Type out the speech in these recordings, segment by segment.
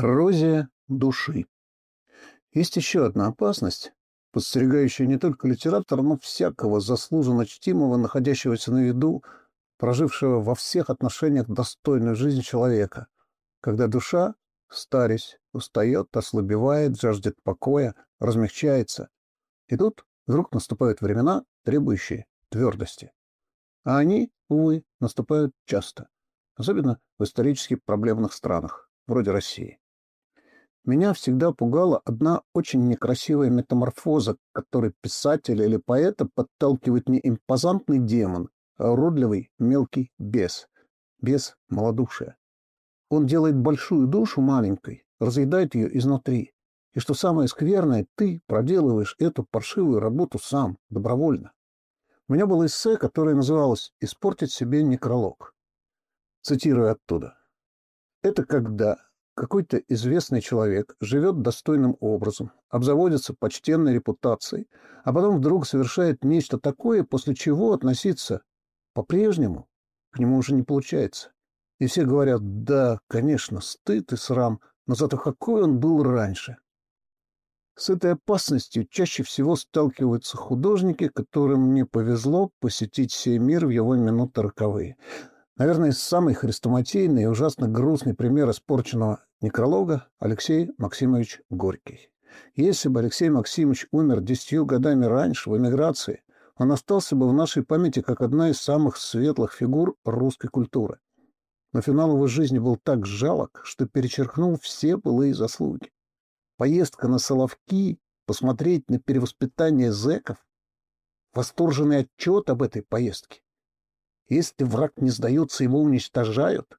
Коррозия души. Есть еще одна опасность, подстерегающая не только литератора, но всякого заслуженно чтимого, находящегося на виду, прожившего во всех отношениях достойную жизнь человека, когда душа, старясь, устает, ослабевает, жаждет покоя, размягчается. И тут вдруг наступают времена, требующие твердости. А они, увы, наступают часто, особенно в исторически проблемных странах вроде России. Меня всегда пугала одна очень некрасивая метаморфоза, которой писателя или поэта подталкивает не импозантный демон, а уродливый мелкий бес. Бес малодушия. Он делает большую душу маленькой, разъедает ее изнутри. И что самое скверное, ты проделываешь эту паршивую работу сам, добровольно. У меня было эссе, которое называлось «Испортить себе некролог». Цитирую оттуда. Это когда какой-то известный человек живет достойным образом, обзаводится почтенной репутацией, а потом вдруг совершает нечто такое, после чего относиться по-прежнему к нему уже не получается. И все говорят, да, конечно, стыд и срам, но зато какой он был раньше. С этой опасностью чаще всего сталкиваются художники, которым не повезло посетить сей мир в его минуты роковые. Наверное, самый хрестоматийный и ужасно грустный пример испорченного некролога Алексей Максимович Горький. Если бы Алексей Максимович умер десятью годами раньше, в эмиграции, он остался бы в нашей памяти как одна из самых светлых фигур русской культуры. Но финал его жизни был так жалок, что перечеркнул все былые заслуги. Поездка на Соловки, посмотреть на перевоспитание зэков, восторженный отчет об этой поездке, если враг не сдается, его уничтожают.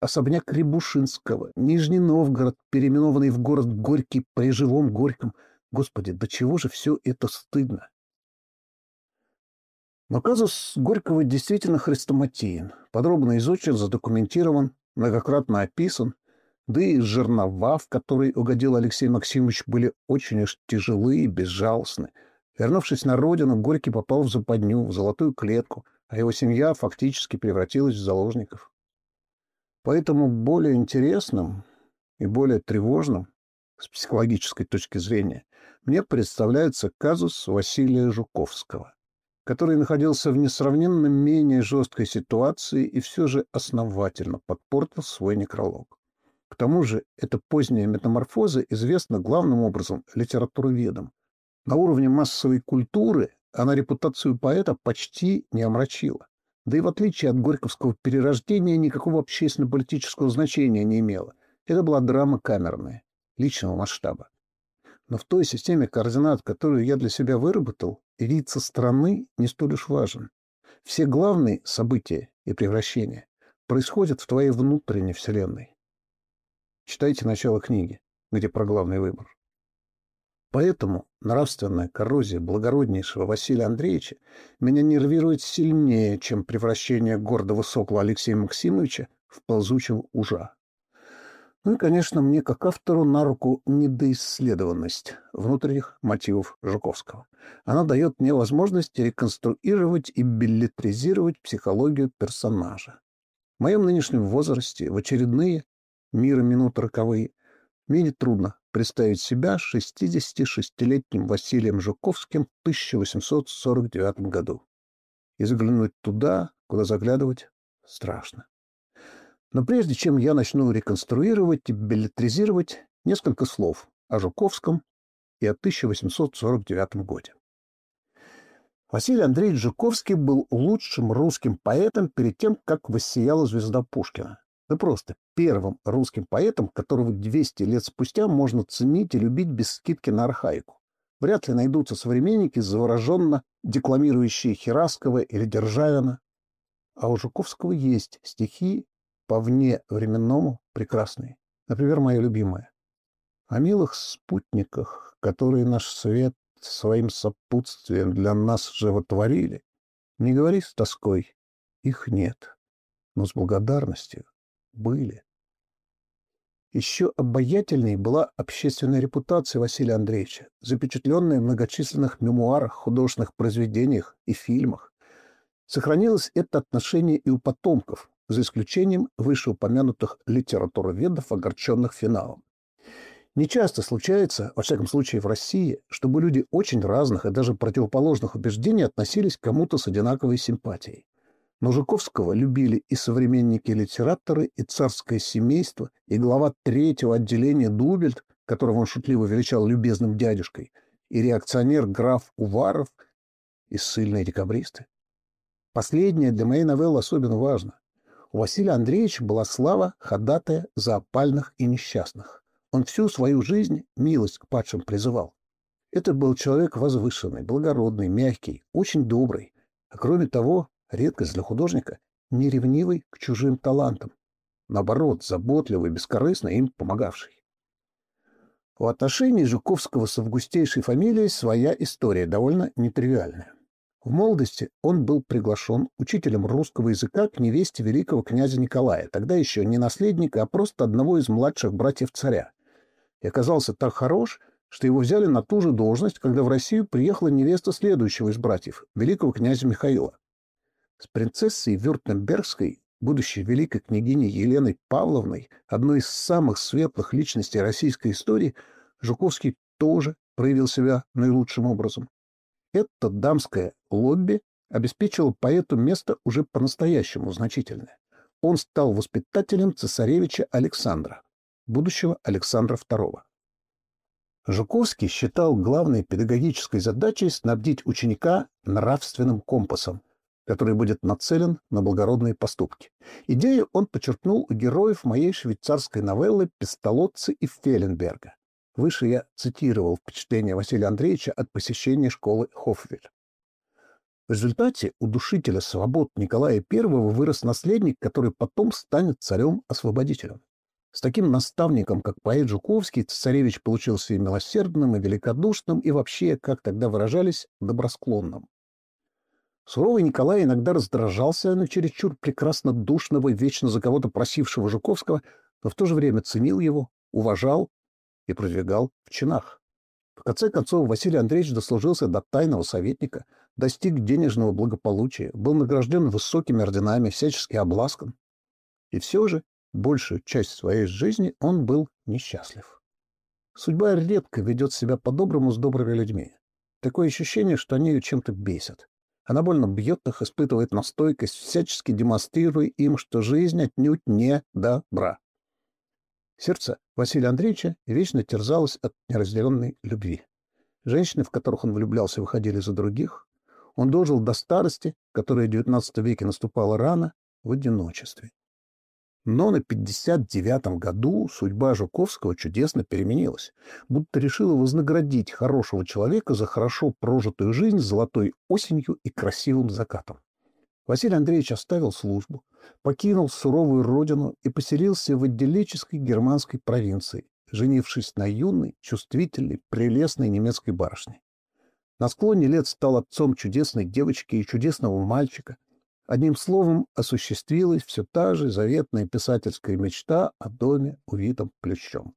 Особняк Рябушинского, Нижний Новгород, переименованный в город Горький при живом Горьком. Господи, до чего же все это стыдно? Но казус Горького действительно хрестоматиен, подробно изучен, задокументирован, многократно описан, да и жернова, в которые угодил Алексей Максимович, были очень уж тяжелые и безжалостны. Вернувшись на родину, Горький попал в западню, в золотую клетку — а его семья фактически превратилась в заложников. Поэтому более интересным и более тревожным с психологической точки зрения мне представляется казус Василия Жуковского, который находился в несравненно менее жесткой ситуации и все же основательно подпортил свой некролог. К тому же эта поздняя метаморфоза известна главным образом литературоведам. На уровне массовой культуры она репутацию поэта почти не омрачила. Да и в отличие от Горьковского перерождения никакого общественно-политического значения не имела. Это была драма камерная, личного масштаба. Но в той системе координат, которую я для себя выработал, лица страны не столь уж важен. Все главные события и превращения происходят в твоей внутренней вселенной. Читайте начало книги, где про главный выбор. Поэтому нравственная коррозия благороднейшего Василия Андреевича меня нервирует сильнее, чем превращение гордого сокола Алексея Максимовича в ползучего ужа. Ну и, конечно, мне, как автору, на руку недоисследованность внутренних мотивов Жуковского. Она дает мне возможность реконструировать и билетризировать психологию персонажа. В моем нынешнем возрасте, в очередные мира минут роковые, мне не трудно представить себя 66-летним Василием Жуковским в 1849 году и заглянуть туда, куда заглядывать страшно. Но прежде чем я начну реконструировать и билетризировать, несколько слов о Жуковском и о 1849 годе. Василий Андреевич Жуковский был лучшим русским поэтом перед тем, как воссияла звезда Пушкина да просто первым русским поэтом, которого 200 лет спустя можно ценить и любить без скидки на архаику. Вряд ли найдутся современники, завороженно декламирующие Хераскова или Державина. А у Жуковского есть стихи по вне временному прекрасные. Например, моя любимая. О милых спутниках, которые наш свет своим сопутствием для нас животворили, не говори с тоской, их нет, но с благодарностью были. Еще обаятельней была общественная репутация Василия Андреевича, запечатленная в многочисленных мемуарах, художественных произведениях и фильмах. Сохранилось это отношение и у потомков, за исключением вышеупомянутых литературоведов, огорченных финалом. Нечасто случается, во всяком случае в России, чтобы люди очень разных и даже противоположных убеждений относились к кому-то с одинаковой симпатией. Но любили и современники-литераторы, и царское семейство, и глава третьего отделения Дубельт, которого он шутливо величал любезным дядюшкой, и реакционер граф Уваров, и ссыльные декабристы. Последнее для моей новеллы особенно важно. У Василия Андреевича была слава ходатая за опальных и несчастных. Он всю свою жизнь милость к падшим призывал. Это был человек возвышенный, благородный, мягкий, очень добрый, а кроме того, редкость для художника, неревнивый к чужим талантам. Наоборот, заботливый, бескорыстно им помогавший. У отношений Жуковского с августейшей фамилией своя история, довольно нетривиальная. В молодости он был приглашен учителем русского языка к невесте великого князя Николая, тогда еще не наследника, а просто одного из младших братьев царя, и оказался так хорош, что его взяли на ту же должность, когда в Россию приехала невеста следующего из братьев, великого князя Михаила. С принцессой Вюртембергской, будущей великой княгиней Еленой Павловной, одной из самых светлых личностей российской истории, Жуковский тоже проявил себя наилучшим образом. Это дамское лобби обеспечило поэту место уже по-настоящему значительное. Он стал воспитателем цесаревича Александра, будущего Александра II. Жуковский считал главной педагогической задачей снабдить ученика нравственным компасом, который будет нацелен на благородные поступки. Идею он подчеркнул у героев моей швейцарской новеллы «Пестолотцы» и Феленберга. Выше я цитировал впечатление Василия Андреевича от посещения школы Хофвель. В результате у душителя свобод Николая I вырос наследник, который потом станет царем-освободителем. С таким наставником, как поэт Жуковский, царевич получился и милосердным, и великодушным, и вообще, как тогда выражались, добросклонным. Суровый Николай иногда раздражался на чересчур прекрасно душного, вечно за кого-то просившего Жуковского, но в то же время ценил его, уважал и продвигал в чинах. В конце концов, Василий Андреевич дослужился до тайного советника, достиг денежного благополучия, был награжден высокими орденами, всячески обласкан. И все же большую часть своей жизни он был несчастлив. Судьба редко ведет себя по-доброму с добрыми людьми. Такое ощущение, что они ее чем-то бесят. Она больно бьет их, испытывает настойкость, всячески демонстрируя им, что жизнь отнюдь не добра. Сердце Василия Андреевича вечно терзалось от неразделенной любви. Женщины, в которых он влюблялся, выходили за других. Он дожил до старости, которая в XIX веке наступала рано, в одиночестве. Но на 59-м году судьба Жуковского чудесно переменилась, будто решила вознаградить хорошего человека за хорошо прожитую жизнь золотой осенью и красивым закатом. Василий Андреевич оставил службу, покинул суровую родину и поселился в идиллической германской провинции, женившись на юной, чувствительной, прелестной немецкой барышне. На склоне лет стал отцом чудесной девочки и чудесного мальчика, Одним словом, осуществилась все та же заветная писательская мечта о доме, увитом плющом.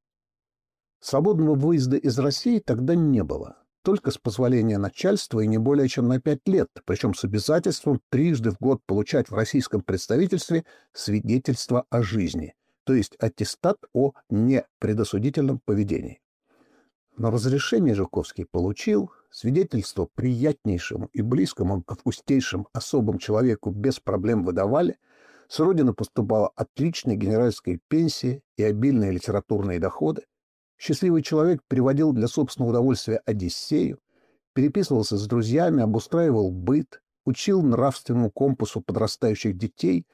Свободного выезда из России тогда не было, только с позволения начальства и не более чем на пять лет, причем с обязательством трижды в год получать в российском представительстве свидетельство о жизни, то есть аттестат о непредосудительном поведении. Но разрешение Жуковский получил, свидетельство приятнейшему и близкому к августейшим особым человеку без проблем выдавали, с родины поступала отличная генеральская пенсия и обильные литературные доходы, счастливый человек переводил для собственного удовольствия Одиссею, переписывался с друзьями, обустраивал быт, учил нравственному компасу подрастающих детей,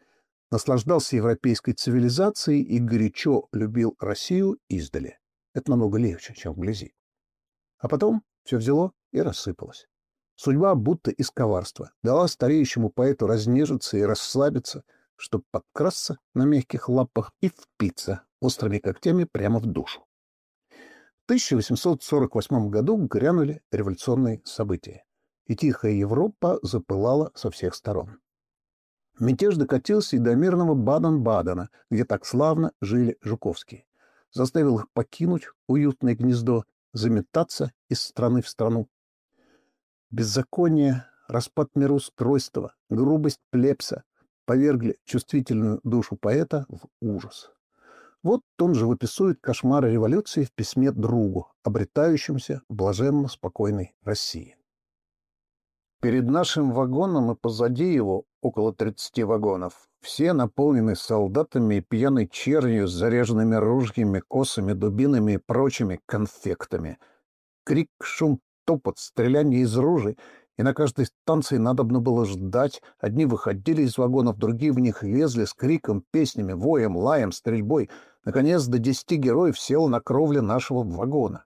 наслаждался европейской цивилизацией и горячо любил Россию издали. Это намного легче, чем вблизи. А потом все взяло и рассыпалось. Судьба, будто из коварства, дала стареющему поэту разнежиться и расслабиться, чтобы подкрасться на мягких лапах и впиться острыми когтями прямо в душу. В 1848 году грянули революционные события, и тихая Европа запылала со всех сторон. Мятеж докатился и до мирного Баден-Бадена, где так славно жили Жуковские заставил их покинуть уютное гнездо, заметаться из страны в страну. Беззаконие, распад мироустройства, грубость плебса повергли чувствительную душу поэта в ужас. Вот он же выписывает кошмары революции в письме другу, обретающемуся в блаженно спокойной России. Перед нашим вагоном и позади его, около 30 вагонов, все наполнены солдатами и пьяной чернью с заряженными ружьями, косами, дубинами и прочими конфектами. Крик, шум, топот, стреляние из ружей, и на каждой станции надобно было ждать. Одни выходили из вагонов, другие в них лезли с криком, песнями, воем, лаем, стрельбой. Наконец, до десяти героев сел на кровле нашего вагона.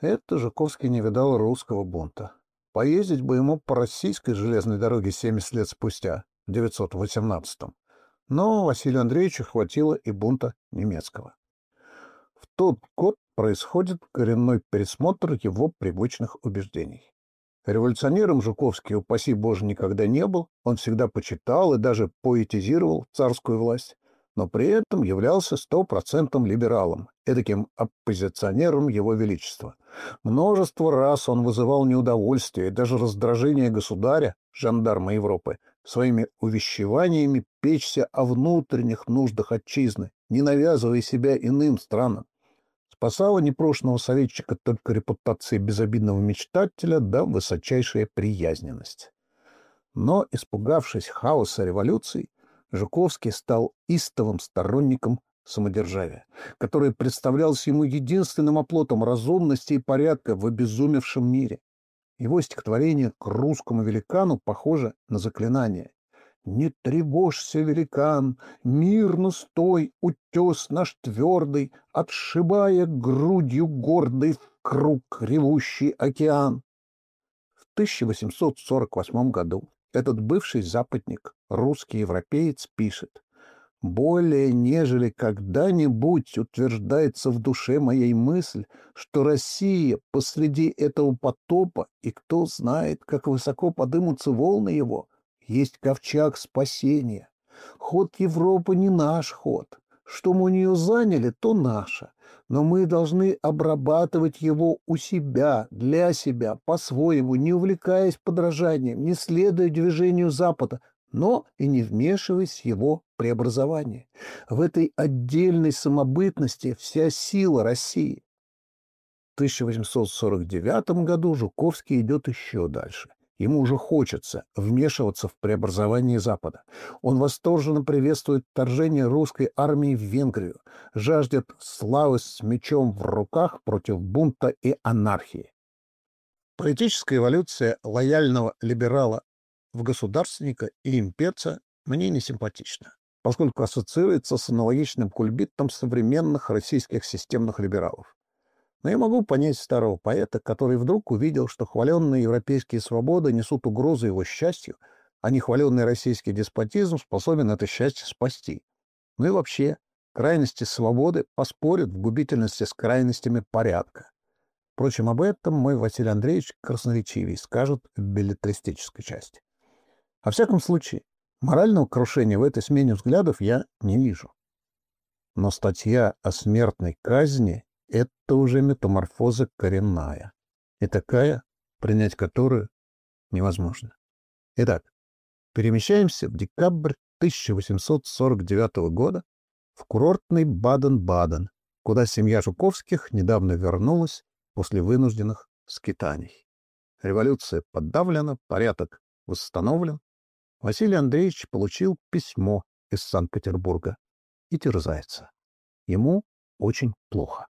Это Жуковский не видал русского бунта. Поездить бы ему по российской железной дороге 70 лет спустя, в 918-м. Но Василию Андреевичу хватило и бунта немецкого. В тот год происходит коренной пересмотр его привычных убеждений. Революционером Жуковский, упаси Боже, никогда не был, он всегда почитал и даже поэтизировал царскую власть, но при этом являлся стопроцентным либералом, эдаким оппозиционером его величества. Множество раз он вызывал неудовольствие и даже раздражение государя, жандарма Европы, своими увещеваниями печься о внутренних нуждах отчизны, не навязывая себя иным странам. Спасала непрошенного советчика только репутация безобидного мечтателя да высочайшая приязненность. Но, испугавшись хаоса революции, Жуковский стал истовым сторонником самодержавия, которое представлялось ему единственным оплотом разумности и порядка в обезумевшем мире. Его стихотворение к русскому великану похоже на заклинание. «Не тревожься, великан, мирно стой, утес наш твердый, отшибая грудью гордый в круг ревущий океан». В 1848 году этот бывший западник, русский европеец, пишет более нежели когда-нибудь утверждается в душе моей мысль, что Россия посреди этого потопа, и кто знает, как высоко подымутся волны его, есть ковчаг спасения. Ход Европы не наш ход. Что мы у нее заняли, то наше. Но мы должны обрабатывать его у себя, для себя, по-своему, не увлекаясь подражанием, не следуя движению Запада, но и не вмешиваясь в его преобразование. В этой отдельной самобытности вся сила России. В 1849 году Жуковский идет еще дальше. Ему уже хочется вмешиваться в преобразование Запада. Он восторженно приветствует вторжение русской армии в Венгрию, жаждет славы с мечом в руках против бунта и анархии. Политическая эволюция лояльного либерала в государственника и имперца мне не симпатична, поскольку ассоциируется с аналогичным кульбитом современных российских системных либералов. Но я могу понять старого поэта, который вдруг увидел, что хваленные европейские свободы несут угрозу его счастью, а нехваленный российский деспотизм способен это счастье спасти. Ну и вообще, крайности свободы поспорят в губительности с крайностями порядка. Впрочем, об этом мой Василий Андреевич красноречивей скажет в билетристической части. Во всяком случае, морального крушения в этой смене взглядов я не вижу. Но статья о смертной казни — это уже метаморфоза коренная. И такая, принять которую невозможно. Итак, перемещаемся в декабрь 1849 года в курортный Баден-Баден, куда семья Жуковских недавно вернулась после вынужденных скитаний. Революция подавлена, порядок восстановлен, Василий Андреевич получил письмо из Санкт-Петербурга и терзается. Ему очень плохо.